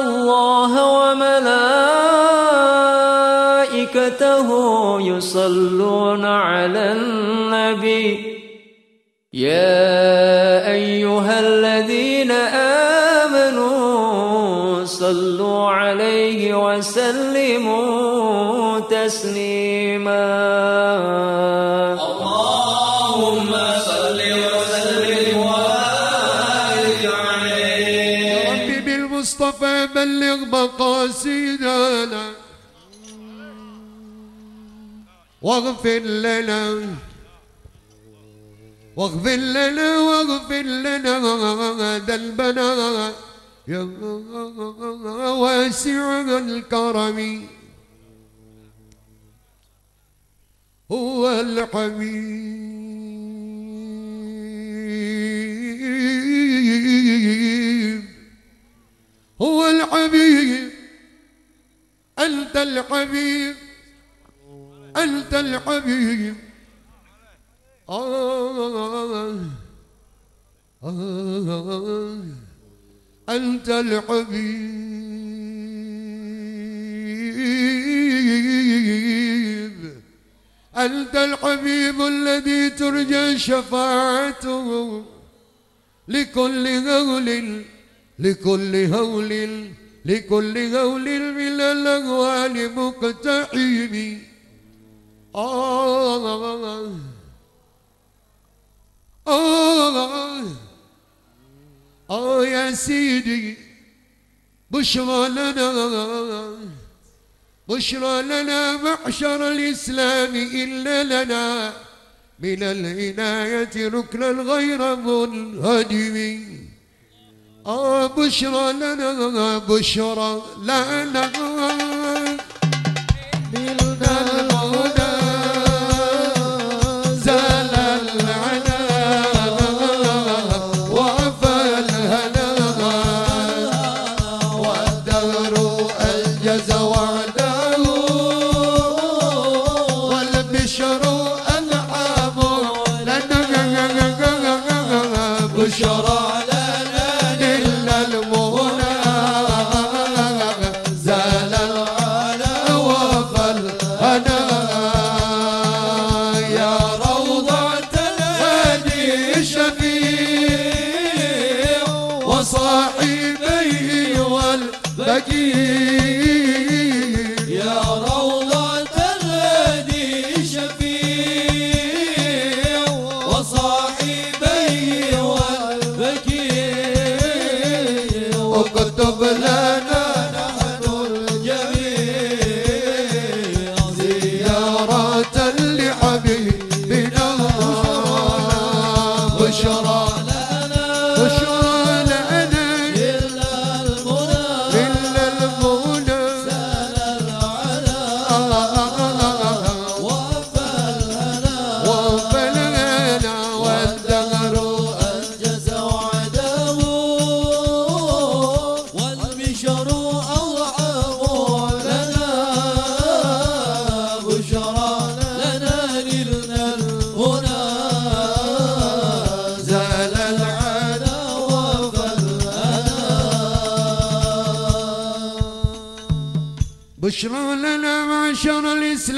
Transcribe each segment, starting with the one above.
الله وملائكته يصلون على النبي. يا بالمصطفى بلغ مقاصدنا واغفر لنا. واغفر لنا واغفر لنا. ذنبنا يا واسع الكرم. هو الحبيب هو الحبيب أنت الحبيب أنت الحبيب. أنت الحبيب أنت الحبيب الذي ترجى شفاعته لكل هول. لكل هول لكل هول من الأهوال مقتحم. آه آه آه يا سيدي بشرى لنا بشرى لنا معشر الإسلام إلا لنا من العناية ركنا غير منهدم. آه بشرى لنا بشرى لنا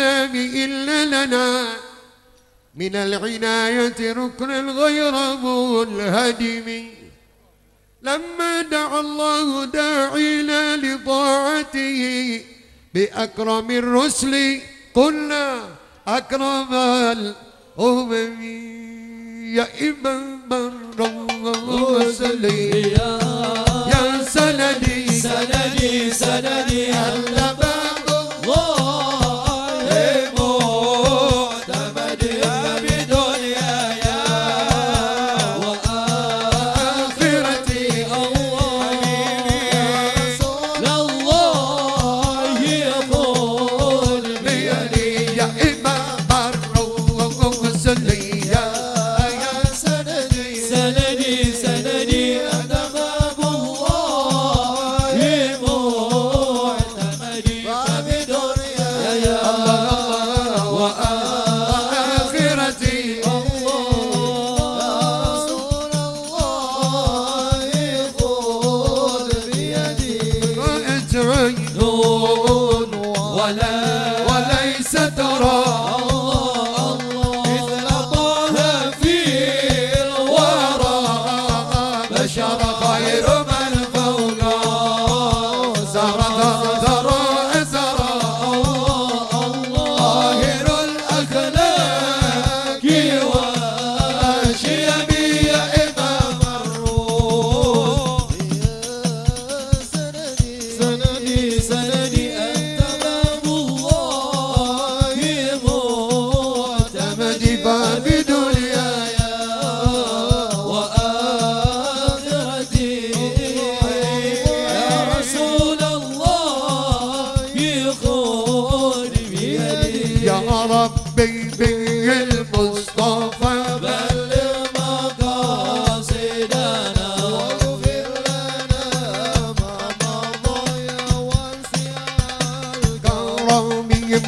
الإسلام إلا لنا. من العناية ركن غير منهدم لما دعا الله داعينا لطاعته بأكرم الرسل قلنا أكرم الأمم يا إمام يا يا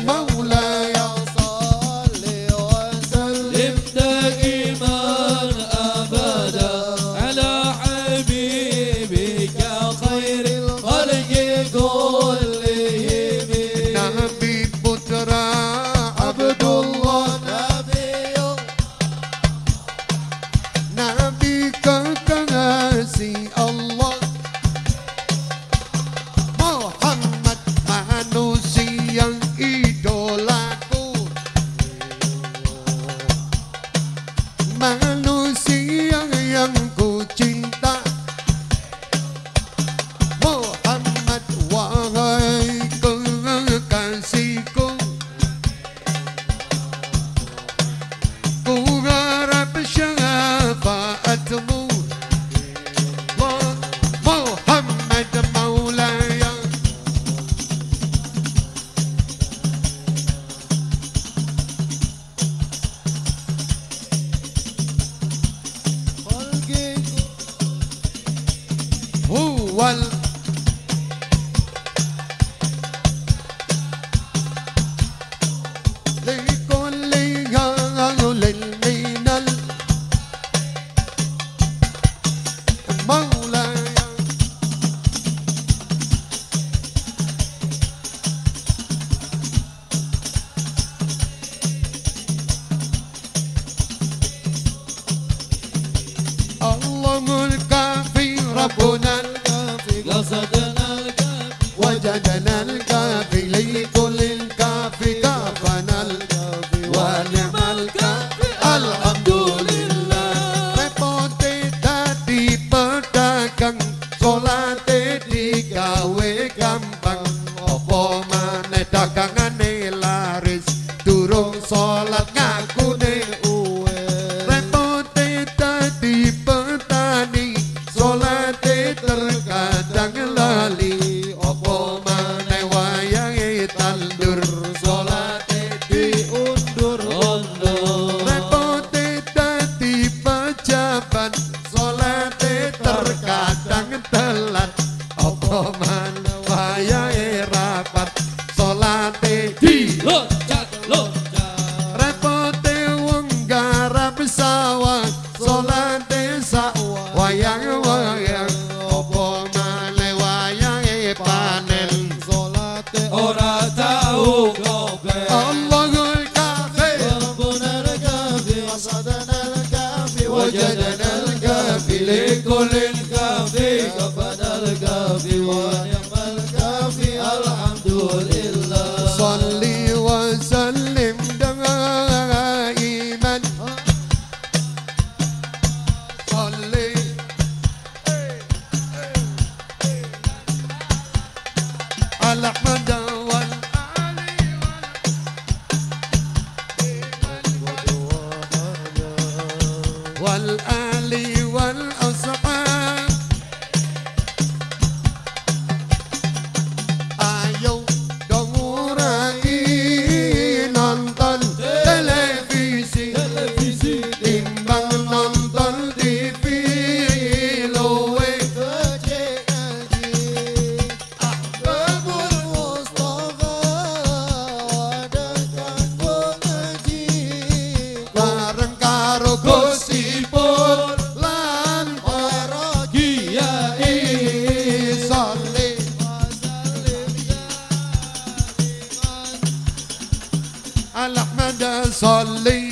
my ربنا الكافي. قصدنا كفنا الكافي لكل كافي كفنا الكافي ونعم الكافي الحمد لله صلي وسلم دائما. صلي. الحمد I lock my doors all soleil.